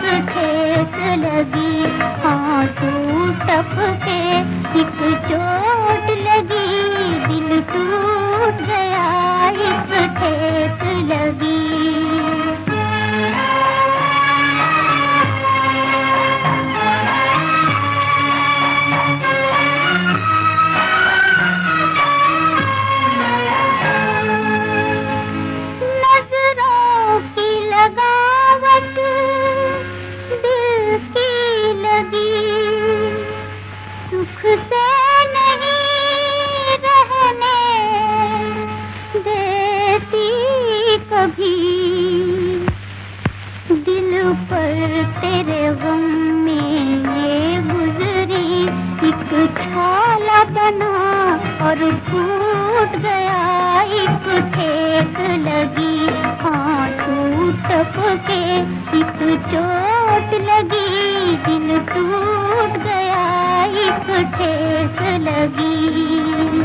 ठेस लगी आँसू टपके एक चोट लगी दिल टूट गया एक ठेस लगी। कभी दिल पर तेरे गम में ये गुजरी, एक छाला बना और टूट गया, एक ठेस लगी, आँसू टपके, एक चोट लगी, दिल टूट गया, एक ठेस लगी।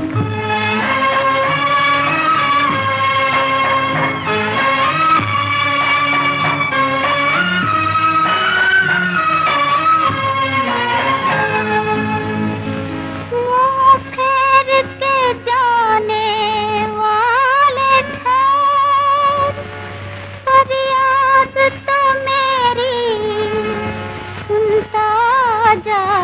Yeah.